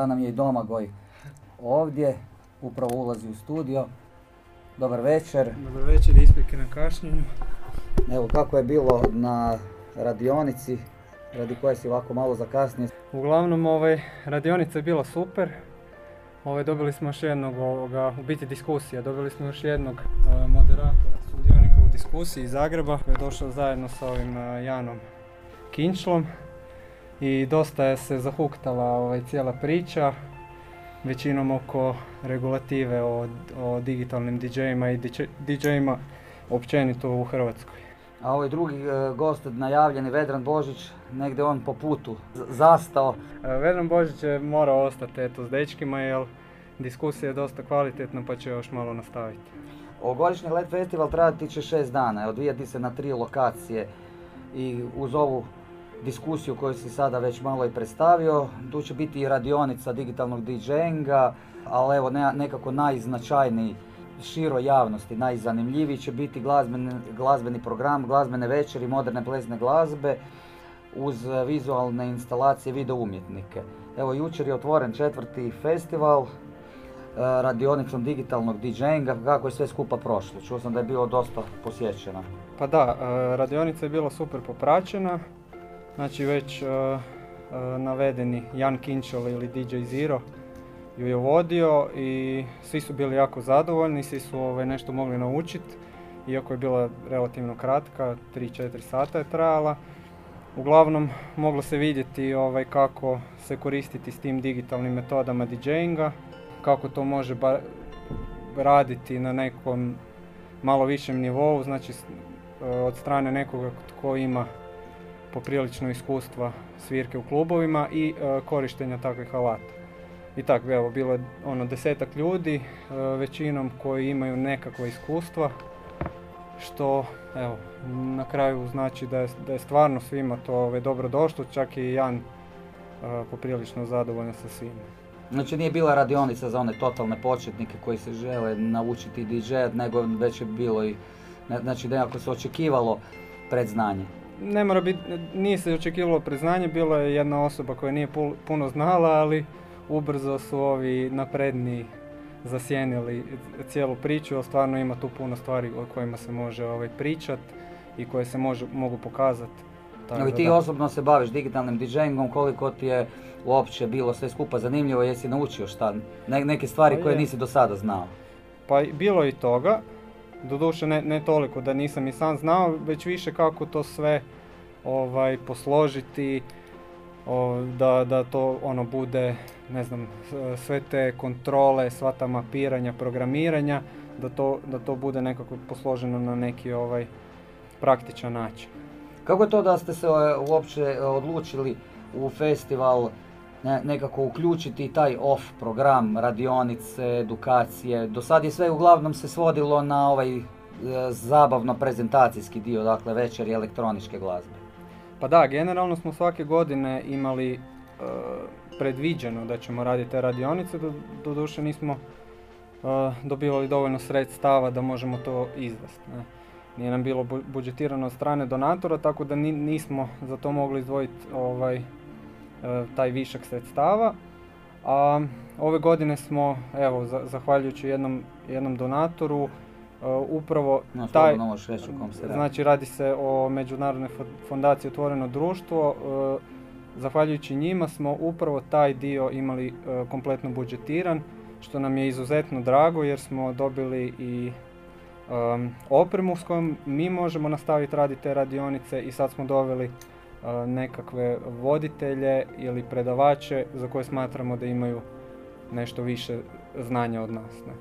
da nam je i Domagoj ovdje, upravo ulazi u studio. Dobar večer. Dobar večer, isprike na kašnjenju. Evo kako je bilo na radionici radi koje si ovako malo zakasnio. Uglavnom, ovaj, radionica je bila super. Ovaj, dobili smo još jednog, ovoga, u biti diskusija, dobili smo još jednog eh, moderatora, sudionika u diskusiji iz Zagreba koji je došao zajedno sa ovim eh, Janom Kinčlom. I dosta je se zahuktala ovaj, cijela priča, većinom oko regulative o, o digitalnim DJ-ima i DJ-ima općenito u Hrvatskoj. A ovaj drugi e, gost najavljeni, Vedran Božić, negdje on po putu zastao. E, Vedran Božić je morao ostati eto s dečkima jer diskusija je dosta kvalitetna pa će još malo nastaviti. Ovogodišnji LED festival trajati će šest dana, odvijati se na tri lokacije i uz ovu diskusiju koju si sada već malo i predstavio, tu će biti i radionica digitalnog DJinga, ali evo ne- nekako najznačajniji široj javnosti, najzanimljiviji će biti glazbeni, glazbeni program, glazbene večeri, moderne plesne glazbe uz vizualne instalacije video umjetnike. Evo jučer je otvoren četvrti festival, e, radionicom digitalnog DJinga, kako je sve skupa prošlo. Čuo sam da je bilo dosta posjećena. Pa da, e, radionica je bila super popraćena, znači već e, e, navedeni Jan Kinčel ili DJ Zero ju je vodio i svi su bili jako zadovoljni, svi su ovaj, nešto mogli naučiti, iako je bila relativno kratka, 3-4 sata je trajala. Uglavnom moglo se vidjeti ovaj, kako se koristiti s tim digitalnim metodama DJinga, kako to može raditi na nekom malo višem nivou, znači e, od strane nekoga tko ima poprilično iskustva svirke u klubovima i e, korištenja takvih alata. I tako, evo, bilo je ono desetak ljudi, e, većinom koji imaju nekakva iskustva, što evo, na kraju znači da je, da je stvarno svima to ovaj, dobro došlo, čak i Jan e, poprilično zadovoljan sa svima. Znači nije bila radionica za one totalne početnike koji se žele naučiti DJ, nego već je bilo i, znači nekako se očekivalo predznanje. Ne mora biti, nije se očekivalo priznanje, bila je jedna osoba koja nije pu- puno znala, ali ubrzo su ovi napredniji zasjenili cijelu priču, jer stvarno ima tu puno stvari o kojima se može ovaj, pričat i koje se može, mogu pokazati. Tako Evo i da ti da. osobno se baviš digitalnim DJingom, koliko ti je uopće bilo sve skupa zanimljivo, jesi naučio šta, ne- neke stvari Pa koje je. nisi do sada znao. Pa bilo je i toga, doduše ne, ne toliko da nisam i sam znao, već više kako to sve ovaj, posložiti, o, da, da to ono bude, ne znam, sve te kontrole, sva ta mapiranja, programiranja, da to, da to bude nekako posloženo na neki ovaj praktičan način. Kako je to da ste se uopće e, odlučili u festival ne- nekako uključiti taj off program, radionice, edukacije? Do sad je sve uglavnom se svodilo na ovaj e, zabavno prezentacijski dio, dakle večer i elektroničke glazbe. Pa da, generalno smo svake godine imali e, predviđeno da ćemo raditi te radionice, do, doduše nismo e, dobivali dovoljno sredstava da možemo to izvesti. Ne. Nije nam bilo bu- budžetirano od strane donatora, tako da ni- nismo za to mogli izdvojiti ovaj, taj višak sredstava. A ove godine smo, evo, za- zahvaljujući jednom, jednom donatoru, e, upravo No, taj, reći o kom se radi. Znači radi se o Međunarodnoj fo- fondaciji Otvoreno društvo. e, Zahvaljujući njima smo upravo taj dio imali e, kompletno budžetiran, što nam je izuzetno drago jer smo dobili i em, opremu s kojom mi možemo nastaviti raditi te radionice i sad smo doveli e, nekakve voditelje ili predavače za koje smatramo da imaju nešto više znanja od nas. Ne?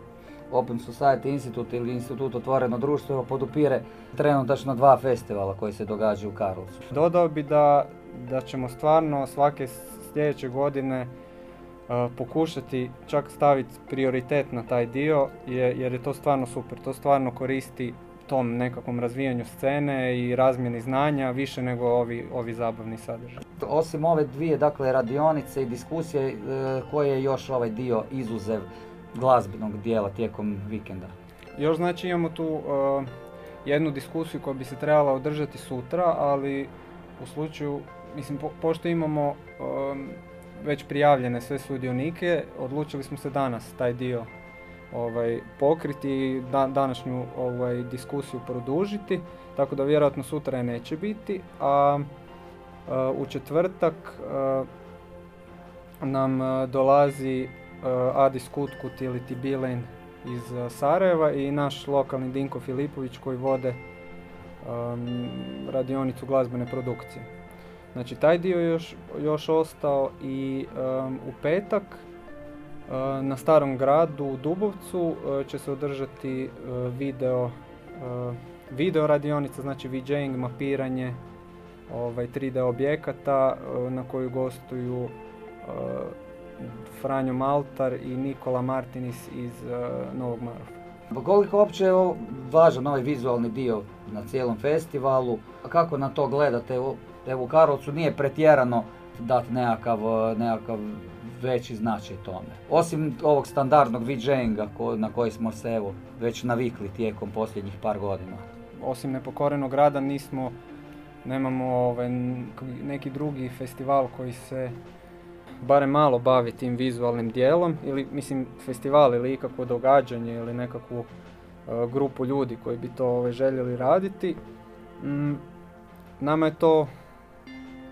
Open Society Institute ili Institut Otvoreno društvo podupire trenutačno dva festivala koji se događaju u Karlovcu. Dodao bi da, da ćemo stvarno svake sljedeće godine uh, pokušati čak staviti prioritet na taj dio je- jer je to stvarno super. To stvarno koristi tom nekakvom razvijanju scene i razmjeni znanja više nego ovi, ovi zabavni sadržaj. Osim ove dvije dakle radionice i diskusije, e, koji je još ovaj dio izuzev glazbenog dijela tijekom vikenda? Još znači imamo tu uh, jednu diskusiju koja bi se trebala održati sutra, ali u slučaju, mislim, pošto imamo um, već prijavljene sve sudionike, odlučili smo se danas taj dio ovaj, pokriti i današnju ovaj, diskusiju produžiti, tako da vjerojatno sutra je neće biti, a u četvrtak nam dolazi Adis Kutkut ili Tibilen iz Sarajeva i naš lokalni Dinko Filipović koji vode radionicu glazbene produkcije. Znači taj dio još, još ostao i u petak na Starom gradu u Dubovcu će se održati video, video radionica, znači VJing, mapiranje, ovaj, 3D objekata na koju gostuju Franjo Maltar i Nikola Martinis iz Novog Marofa. Pa koliko uopće je važan ovaj vizualni dio na cijelom festivalu, a kako na to gledate? Evo u Karlovcu nije pretjerano dati nekakav, nekakav veći značaj tome. Osim ovog standardnog VJinga na koji smo se evo već navikli tijekom posljednjih par godina. Osim nepokorenog rada nismo, nemamo ovaj, neki drugi festival koji se barem malo bavi tim vizualnim dijelom ili mislim festival ili ikakvo događanje ili nekakvu e, grupu ljudi koji bi to ovaj, željeli raditi. Mm, nama je to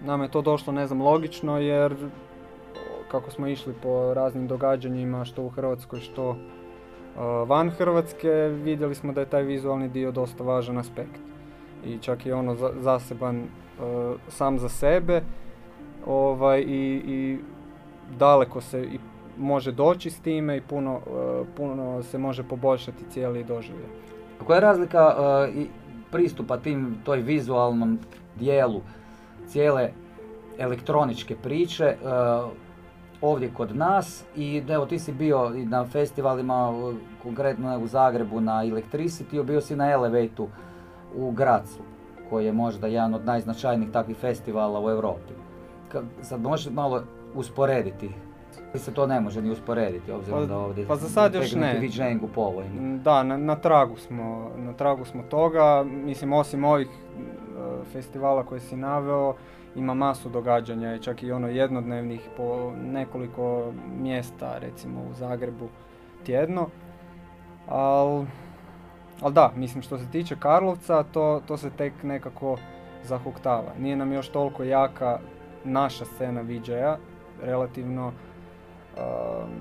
nama je to došlo ne znam logično jer kako smo išli po raznim događanjima što u Hrvatskoj što e, van Hrvatske vidjeli smo da je taj vizualni dio dosta važan aspekt i čak je ono zaseban e, sam za sebe ovaj, i, i daleko se i može doći s time i puno, e, puno se može poboljšati cijeli doživljaj. Koja je razlika i pristupa tim, toj vizualnom dijelu cijele elektroničke priče ovdje kod nas i evo ti si bio i na festivalima konkretno u Zagrebu na Electricity, bio si na Elevate u Gracu koji je možda jedan od najznačajnijih takvih festivala u Europi. Sad možeš malo usporediti se to ne može ni usporediti, obzirom pa, da ovdje pa za sad još ne. u. Da, na, na, tragu smo, na tragu smo toga, mislim osim ovih festivala koje si naveo, ima masu događanja i čak i ono jednodnevnih po nekoliko mjesta, recimo u Zagrebu tjedno. Ali al da, mislim što se tiče Karlovca, to, to se tek nekako zahuktava. Nije nam još toliko jaka naša scena VJ-a, relativno um,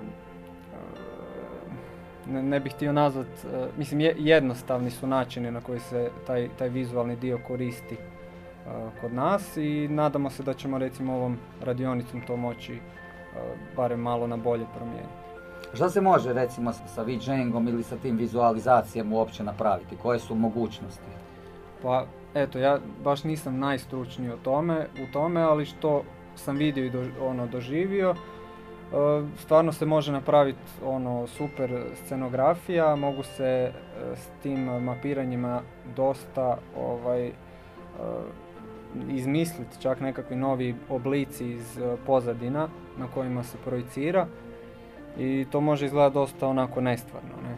ne, ne bih htio nazvat, uh, mislim jednostavni su načini na koji se taj, taj vizualni dio koristi kod nas i nadamo se da ćemo recimo ovom radionicom to moći barem malo na bolje promijeniti. Šta se može recimo sa VJingom ili sa tim vizualizacijama uopće napraviti? Koje su mogućnosti? Pa eto, ja baš nisam najstručniji u tome, u tome ali što sam vidio i ono doživio, stvarno se može napraviti ono super scenografija, mogu se s tim mapiranjima dosta ovaj, izmisliti čak nekakvi novi oblici iz e, pozadina na kojima se projicira i to može izgledati dosta onako nestvarno ne?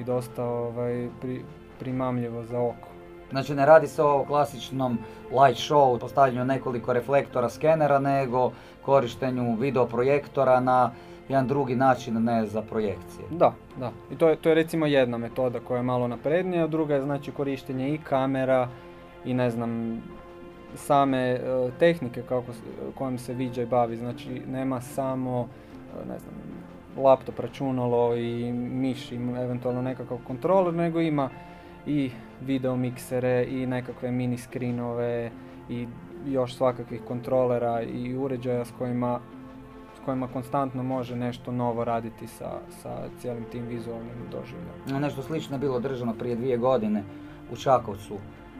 i dosta ovaj, pri, primamljivo za oko. Znači ne radi se o klasičnom light show, postavljanju nekoliko reflektora skenera, nego korištenju videoprojektora na jedan drugi način, ne za projekcije. Da, da. I to je, to je recimo jedna metoda koja je malo naprednija, druga je znači korištenje i kamera i ne znam, same e, tehnike kako, kojom se VJ bavi. Znači nema samo e, ne znam, laptop, računalo i miš i eventualno nekakav kontroler, nego ima i video miksere i nekakve mini screenove i još svakakvih kontrolera i uređaja s kojima s kojima konstantno može nešto novo raditi sa, sa cijelim tim vizualnim doživljom. Nešto slično je bilo održano prije dvije godine u Čakovcu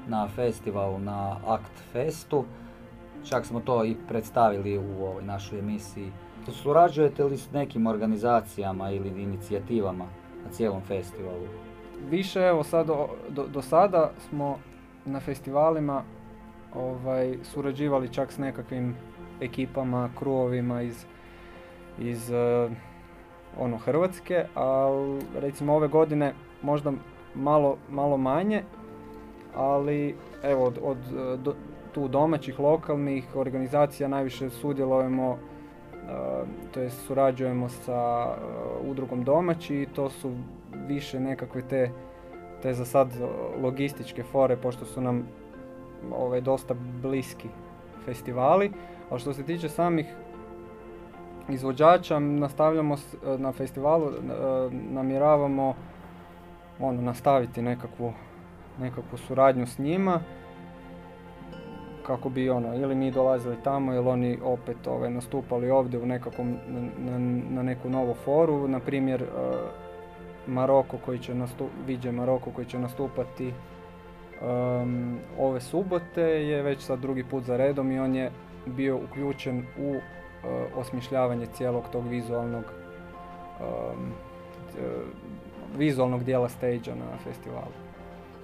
na festivalu na Act Festu. Čak smo to i predstavili u ovoj našoj emisiji. Surađujete li s nekim organizacijama ili inicijativama na cijelom festivalu? Više, evo sad, do, do sada smo na festivalima ovaj, surađivali čak s nekakvim ekipama, kruovima iz, iz uh, ono Hrvatske, ali recimo ove godine možda malo, malo manje ali evo od, od do, tu domaćih lokalnih organizacija najviše sudjelujemo to jest surađujemo sa udrugom domaći i to su više nekakve te, te za sad logističke fore pošto su nam ove, ovaj, dosta bliski festivali. A što se tiče samih izvođača, nastavljamo na festivalu, e, namjeravamo ono, nastaviti nekakvu, nekakvu suradnju s njima kako bi ono, ili mi dolazili tamo ili oni opet ove, ovaj, nastupali ovdje u nekakvom, na, na neku novu foru. Na primjer, Maroko koji će nastup, Viđe Maroko koji će nastupati um, ove subote je već sad drugi put za redom i on je bio uključen u uh, osmišljavanje cijelog tog vizualnog um, vizualnog dijela stage na festivalu.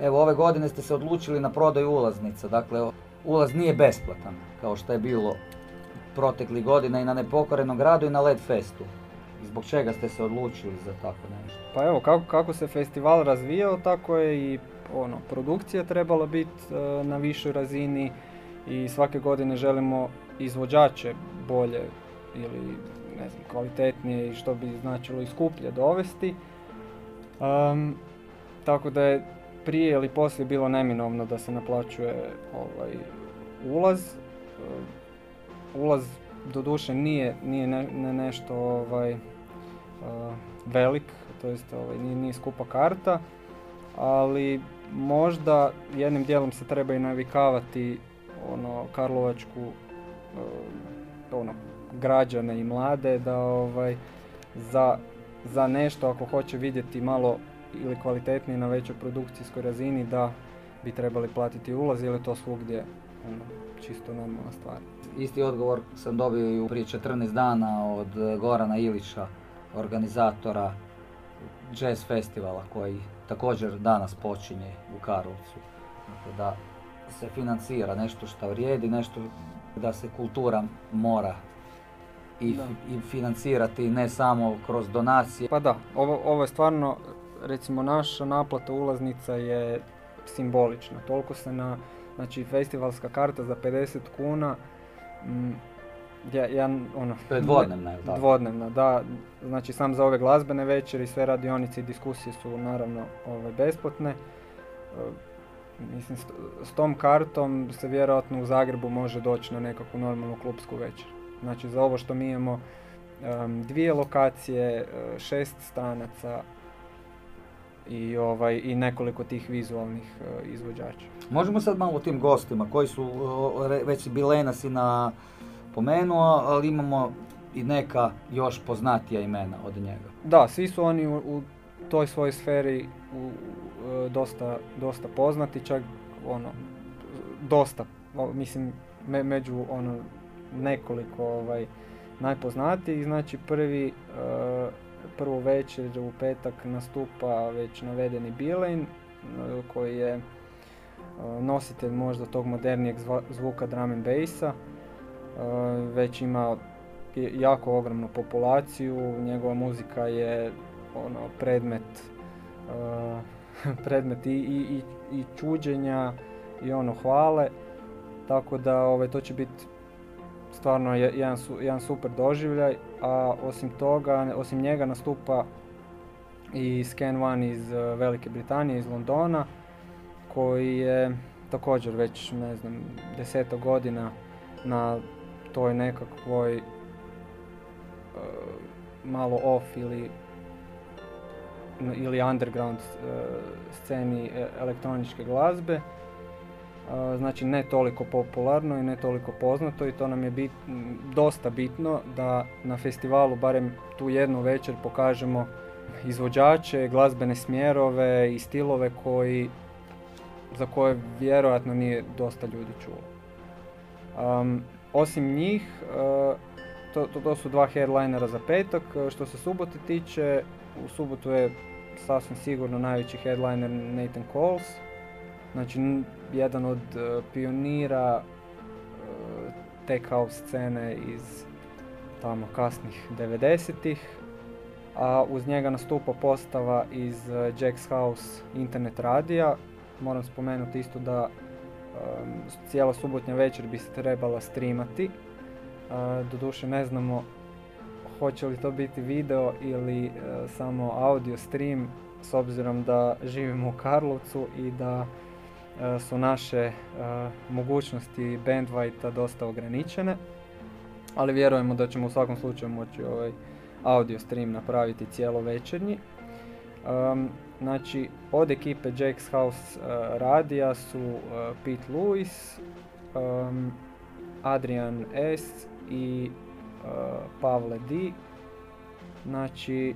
Evo ove godine ste se odlučili na prodaju ulaznica, dakle ulaz nije besplatan kao što je bilo proteklih godina i na Nepokorenom gradu i na Led Festu. Zbog čega ste se odlučili za tako nešto? Pa evo, kako, kako se festival razvijao, tako je i ono, produkcija trebala biti e, na višoj razini i svake godine želimo izvođače bolje ili ne znam, kvalitetnije i što bi značilo i skuplje dovesti. tako da je prije ili poslije bilo neminovno da se naplaćuje ovaj, ulaz. E, ulaz doduše nije, nije ne, nešto ovaj, uh, velik, to jest ovaj, nije, nije skupa karta, ali možda jednim dijelom se treba i navikavati ono Karlovačku uh, ono građane i mlade da ovaj za, za nešto ako hoće vidjeti malo ili kvalitetnije na većoj produkcijskoj razini da bi trebali platiti ulaz ili to svugdje ono, čisto normalna stvar. Isti odgovor sam dobio i prije 14 dana od Gorana Ilića, organizatora jazz festivala koji također danas počinje u Karlovcu. Dakle, da se financira nešto što vrijedi, nešto da se kultura mora i, i financirati ne samo kroz donacije. Pa da, ovo, ovo je stvarno, recimo naša naplata ulaznica je simbolična. Toliko se na, znači festivalska karta za 50 kuna, ja, ono, to je dvodnevna, je tako? Dvodnevna, da. Znači sam za ove glazbene večeri i sve radionice i diskusije su naravno ove, ovaj, besplatne. E, mislim, s, tom kartom se vjerojatno u Zagrebu može doći na nekakvu normalnu klubsku večer. Znači za ovo što mi imamo dvije lokacije, e, šest stranaca, i, ovaj, i nekoliko tih vizualnih uh, izvođača. Možemo sad malo o tim gostima koji su, već Bilena si na pomenuo, ali imamo i neka još poznatija imena od njega. Da, svi su oni u, u toj svojoj sferi u, e, dosta, dosta poznati, čak ono, dosta, mislim, me, među ono, nekoliko ovaj, najpoznatijih, znači prvi, uh, prvu večer u petak nastupa već navedeni Bilen, uh, koji je nositelj možda tog modernijeg zvuka drum and bassa, već ima jako ogromnu populaciju, njegova muzika je ono predmet predmet i, i, i, čuđenja i ono hvale, tako da ovaj, to će biti stvarno jedan, jedan super doživljaj, a osim toga, osim njega nastupa i Scan One iz e, Velike Britanije, iz Londona, koji je također već, ne znam, deseto godina na toj nekakvoj uh, malo off ili ili underground uh, sceni e, elektroničke glazbe. Uh, znači ne toliko popularno i ne toliko poznato i to nam je bit, dosta bitno da na festivalu barem tu jednu večer pokažemo izvođače, glazbene smjerove i stilove koji za koje vjerojatno nije dosta ljudi čulo. Um, osim njih, e, to, to, to, su dva headlinera za petak. E, što se subote tiče, u subotu je sasvim sigurno najveći headliner Nathan Coles. Znači, jedan od e, pionira tech house scene iz tamo kasnih 90-ih. A uz njega nastupa postava iz Jack's House internet radija moram spomenuti isto da cijela subotnja večer bi se trebala streamati. doduše ne znamo hoće li to biti video ili samo audio stream s obzirom da živimo u Karlovcu i da su naše mogućnosti bandwidth dosta ograničene. Ali vjerujemo da ćemo u svakom slučaju moći ovaj audio stream napraviti cijelo večernji. Znači, od ekipe Jack's House uh, radija su uh, Pete Lewis, um, Adrian S i uh, Pavle D. Znači,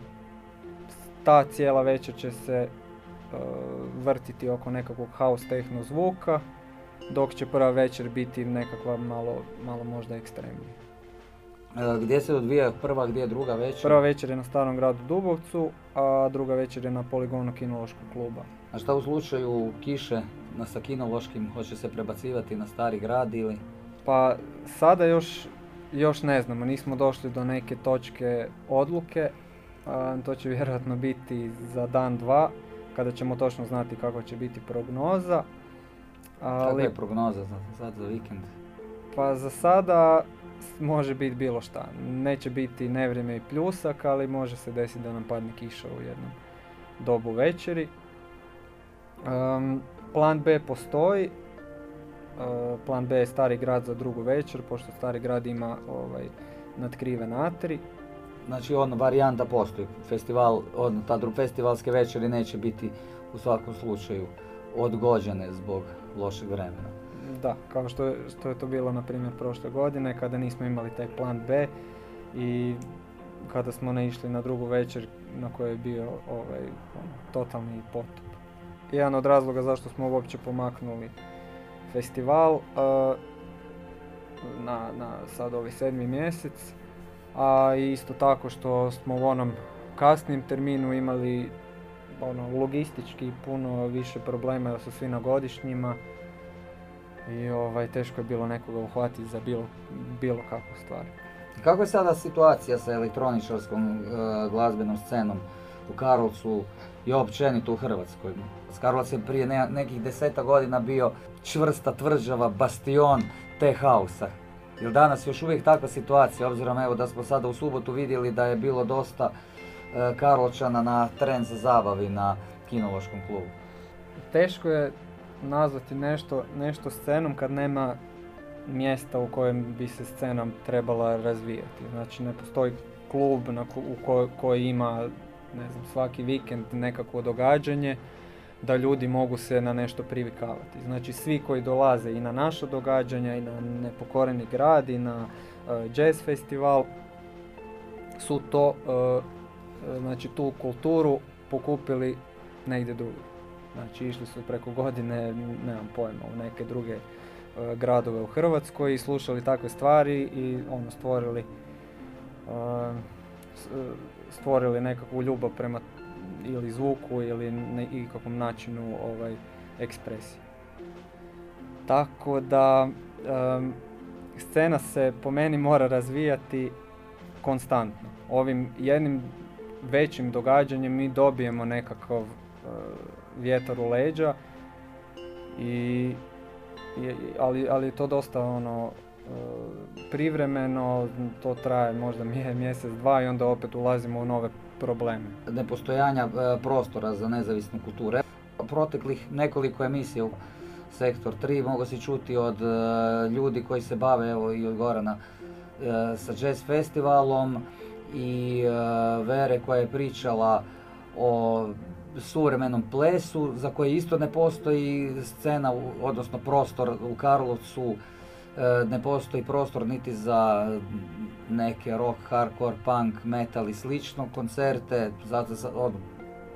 ta cijela večer će se vrtiti oko nekakvog house techno zvuka, dok će prva večer biti nekakva malo, malo možda ekstremnija. E, gdje se odvija prva, gdje je druga večer? Prva večer je na Starom gradu Dubovcu, a druga večer je na poligonu kinološkog kluba. A šta u slučaju kiše na sa kinološkim, hoće se prebacivati na Stari grad ili? Pa sada još, još ne znamo, nismo došli do neke točke odluke. to će vjerojatno biti za dan, dva, kada ćemo točno znati kako će biti prognoza. Ali, Kako je prognoza za, sad za vikend? Pa za sada može biti bilo šta. Neće biti nevrijeme i pljusak, ali može se desiti da nam padne kiša u jednom dobu večeri. plan B postoji. Uh, plan B je Stari grad za drugu večer, pošto Stari grad ima ovaj, nadkriven atri. Znači on varijanta postoji. Festival, on, ta festivalske večeri neće biti u svakom slučaju odgođene zbog lošeg vremena. Da, kao što što je to bilo na primjer prošle godine kada nismo imali taj plan B i kada smo ne išli na drugu večer na kojoj je bio ovaj, ono, totalni potop. Jedan od razloga zašto smo uopće pomaknuli festival na, na sad ovaj sedmi mjesec, a isto tako što smo u onom kasnim terminu imali ono, logistički puno više problema jer su svi na godišnjima i ovaj, teško je bilo nekoga uhvatiti za bilo, bilo kakvu stvar. Kako je sada situacija sa elektroničarskom e, glazbenom scenom u Karlovcu i općenito u Hrvatskoj? Karlovac je prije nekih deseta godina bio čvrsta tvrđava, bastion te hausa. Jel danas još uvijek takva situacija, obzirom evo da smo sada u subotu vidjeli da je bilo dosta Karlovčana na tren za zabavi na kinološkom klubu? Teško je nazvati nešto, nešto scenom kad nema mjesta u kojem bi se scena trebala razvijati. Znači ne postoji klub na, u koji ima ne znam, svaki vikend nekakvo događanje da ljudi mogu se na nešto privikavati. Znači svi koji dolaze i na naša događanja i na Nepokoreni grad i na uh, jazz festival su to, uh, znači tu kulturu pokupili negdje drugdje. Znači išli su preko godine, nemam pojma, u neke druge e, gradove u Hrvatskoj i slušali takve stvari i ono stvorili uh, stvorili nekakvu ljubav prema ili zvuku ili nekakvom načinu ovaj, ekspresije. Tako da scena se po meni mora razvijati konstantno. Ovim jednim većim događanjem mi dobijemo nekakav vjetar u leđa i, ali, ali je to dosta ono e, privremeno, to traje možda mjesec, dva i onda opet ulazimo u nove probleme. Nepostojanja e, prostora za nezavisnu kulture. Proteklih nekoliko emisija u Sektor 3 mogu se čuti od e, ljudi koji se bave, evo i od Gorana, sa jazz festivalom i Vere koja je pričala o suvremenom plesu za koje isto ne postoji scena, odnosno prostor u Karlovcu, e, ne postoji prostor niti za neke rock, hardcore, punk, metal i slično koncerte, zato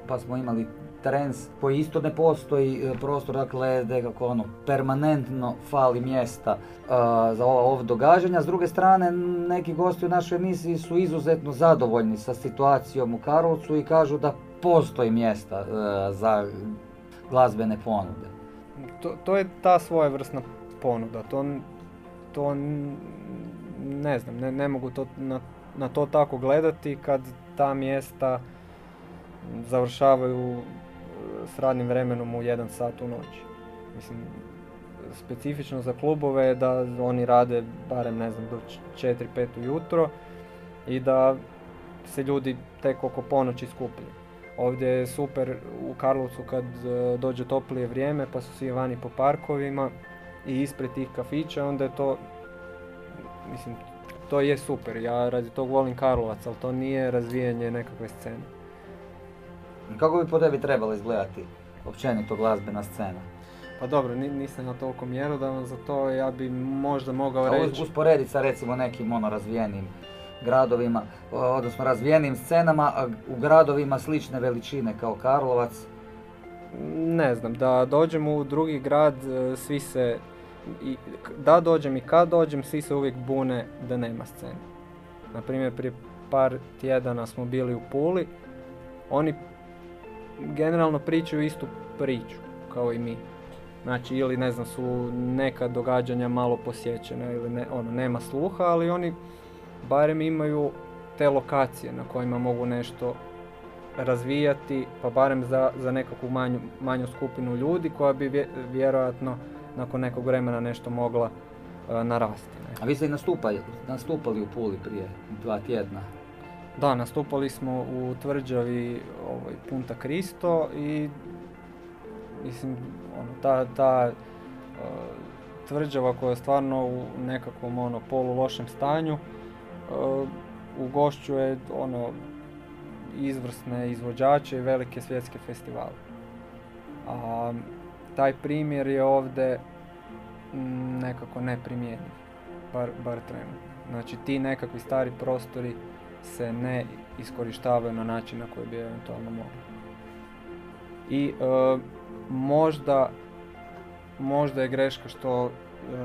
pa smo imali trens koji isto ne postoji e, prostor, dakle nekako ono permanentno fali mjesta uh, za ova, ova događanja. S druge strane, neki gosti u našoj emisiji su izuzetno zadovoljni sa situacijom u Karlovcu i kažu da postoji mjesta uh, za glazbene ponude. To, to je ta svojevrsna ponuda, to, to ne znam, ne, ne mogu to, na, na to tako gledati kad ta mjesta završavaju s radnim vremenom u jedan sat u noći. Mislim, specifično za klubove je da oni rade barem ne znam do 4-5 ujutro i da se ljudi tek oko ponoći skupljaju. Ovdje je super u Karlovcu kad e, dođe toplije vrijeme pa su svi vani po parkovima i ispred tih kafića, onda je to, mislim, to je super. Ja radi tog volim Karlovac, ali to nije razvijanje nekakve scene. Kako bi po tebi trebalo izgledati općenito glazbena scena? Pa dobro, nisam na toliko mjerodavan za to, ja bi možda mogao reći... Usporediti sa recimo nekim ono razvijenim gradovima, odnosno razvijenim scenama, a u gradovima slične veličine kao Karlovac? Ne znam, da dođem u drugi grad, e, svi se, i, da dođem i kad dođem, svi se uvijek bune da nema scene. Naprimjer, prije par tjedana smo bili u Puli, oni generalno pričaju istu priču kao i mi. Znači ili ne znam su neka događanja malo posjećena ili ne, ono, nema sluha, ali oni barem imaju te lokacije na kojima mogu nešto razvijati, pa barem za, za nekakvu manju, manju skupinu ljudi koja bi vjerojatno nakon nekog vremena nešto mogla uh, narasti. Ne. A vi ste i nastupali, nastupali u Puli prije dva tjedna? Da, nastupali smo u tvrđavi ovaj, Punta Cristo i mislim, ono, ta, ta uh, tvrđava koja je stvarno u nekakvom ono, polu lošem stanju, uh, ugošćuje ono, izvrsne izvođače i velike svjetske festivale. A taj primjer je ovdje mm, nekako neprimjenjiv, bar, bar trenutno. Znači ti nekakvi stari prostori se ne iskorištavaju na način na koji bi eventualno mogli. I e, možda, možda je greška što e,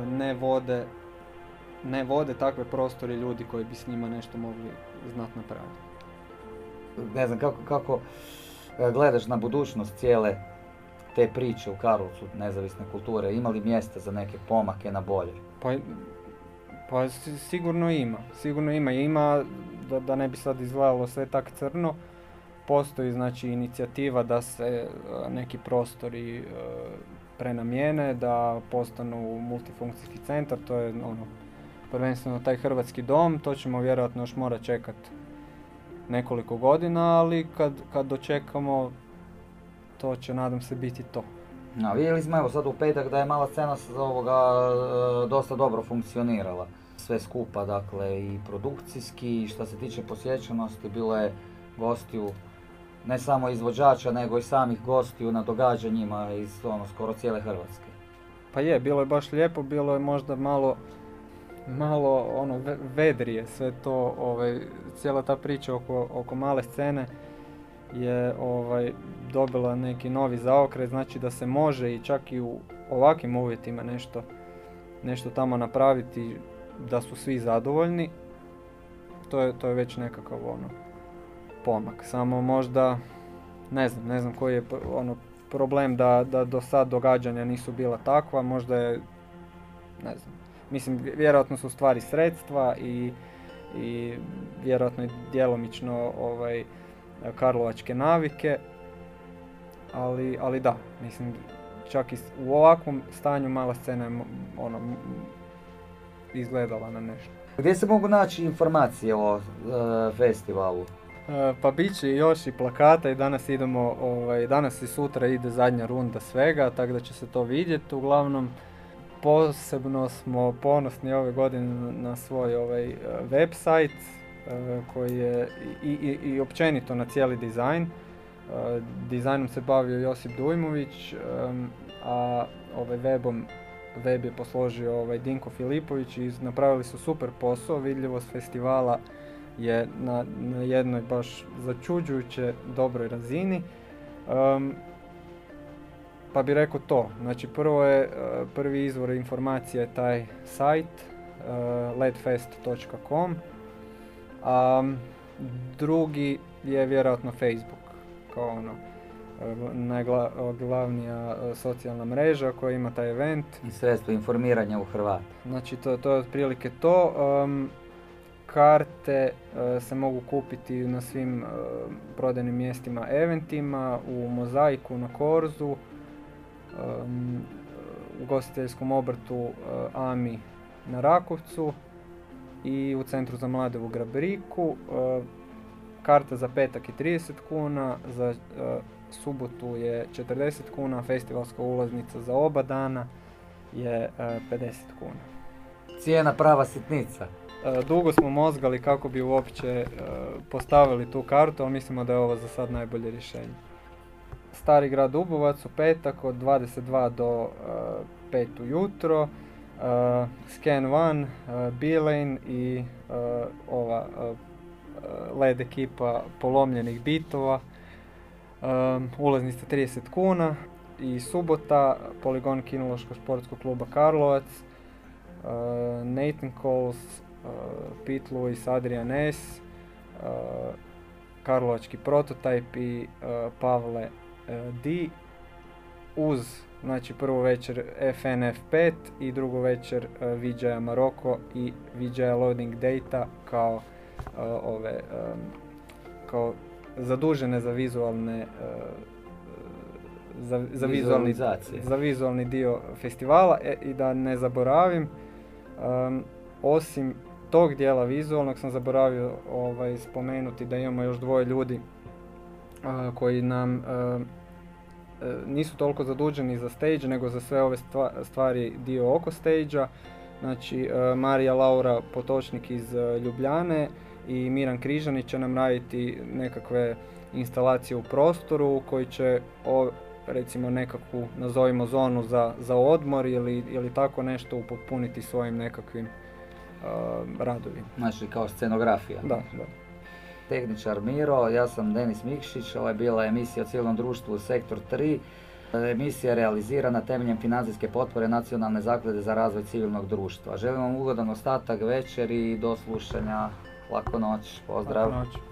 ne vode ne vode takve prostori ljudi koji bi s njima nešto mogli znatno napraviti. Ne znam kako, kako e, gledaš na budućnost cijele te priče u Karlovcu nezavisne kulture, ima li mjesta za neke pomake na bolje? Pa, pa sigurno ima, sigurno ima. Ima, da, da ne bi sad izgledalo sve tak crno, postoji znači inicijativa da se e, neki prostori e, prenamijene, da postanu multifunkcijski centar, to je ono, prvenstveno taj hrvatski dom, to ćemo vjerojatno još mora čekati nekoliko godina, ali kad, kad dočekamo, to će nadam se biti to. No, vidjeli smo evo sad u petak da je mala scena ovoga e, dosta dobro funkcionirala. Sve skupa, dakle i produkcijski, i što se tiče posjećenosti, bilo je gostiju ne samo izvođača, nego i samih gostiju na događanjima iz ono, skoro cijele Hrvatske. Pa je, bilo je baš lijepo, bilo je možda malo, malo ono, vedrije sve to, ovaj, cijela ta priča oko, oko male scene je ovaj, dobila neki novi zaokret, znači da se može i čak i u ovakvim uvjetima nešto, nešto tamo napraviti da su svi zadovoljni, to je, to je već nekakav ono, pomak. Samo možda, ne znam, ne znam koji je ono problem da, da do sad događanja nisu bila takva, možda je, ne znam, mislim vjerojatno su stvari sredstva i, i vjerojatno i djelomično ovaj, karlovačke navike, ali, ali da, mislim čak i u ovakvom stanju mala scena je ono, izgledala na nešto. Gdje se mogu naći informacije o e, festivalu? E, pa bit će još i plakata i danas idemo, ovaj, danas i sutra ide zadnja runda svega, tako da će se to vidjeti. Uglavnom, posebno smo ponosni ove godine na svoj ovaj website e, koji je i, i, i općenito na cijeli dizajn. E, dizajnom se bavio Josip Dujmović, a ovaj webom web je posložio ovaj Dinko Filipović i napravili su super posao, vidljivost festivala je na, na jednoj baš začuđujuće dobroj razini. Um, pa bi rekao to, znači prvo je, e, prvi izvor informacije je taj sajt uh, ledfest.com a drugi je vjerojatno Facebook kao ono. e, najglavnija socijalna mreža koja ima taj event. I sredstvo informiranja u Hrvata. Znači to, to je otprilike to. Um, karte e, se mogu kupiti na svim e, prodajnim mjestima eventima, u Mozaiku, na Korzu, em, u gostiteljskom obrtu e, AMI na Rakovcu i u Centru za mlade u Grabriku. Karta za petak je 30 kuna, za subotu je 40 kuna, festivalska ulaznica za oba dana je e, 50 kuna. Cijena prava sitnica. E, Dugo smo mozgali kako bi uopće e, postavili tu kartu, ali mislimo da je ovo za sad najbolje rješenje. Stari grad Dubovac u petak od 22 do e, 5 ujutro, e, Scan One, e, Beeline i e, ova e, LED ekipa polomljenih bitova. Um, ulaznica 30 kuna i subota poligon kinološko športskog kluba Karlovac, uh, Nathan Coles, uh, Pete Lewis, Adrian S, Karlovački prototip i Pavle D uz znači prvu večer FNF5 i drugu večer VJ Maroko i VJ Loading Data kao ove kao zadužene za vizualne uh, za, za, vizualni, za vizualni dio festivala. E, i da ne zaboravim um, osim tog dijela vizualnog sam zaboravio ovaj, spomenuti da imamo još dvoje ljudi uh, koji nam uh, e, nisu toliko zaduženi za stage nego za sve ove stva- stvari dio oko stage Znači e, Marija Laura Potočnik iz e, Ljubljane i Miran Križanić će nam raditi nekakve instalacije u prostoru koji će o, recimo nekakvu nazovimo zonu za, za odmor ili, ili tako nešto upotpuniti svojim nekakvim e, radovima. Znači kao scenografija. Da, da. Tehničar Miro, ja sam Denis Mikšić, ovo je bila emisija o civilnom društvu Sektor 3. Emisija je realizirana temeljem financijske potpore Nacionalne zaklade za razvoj civilnog društva. Želim vam ugodan ostatak večeri i do slušanja. Laku noć, pozdrav. Laku noć.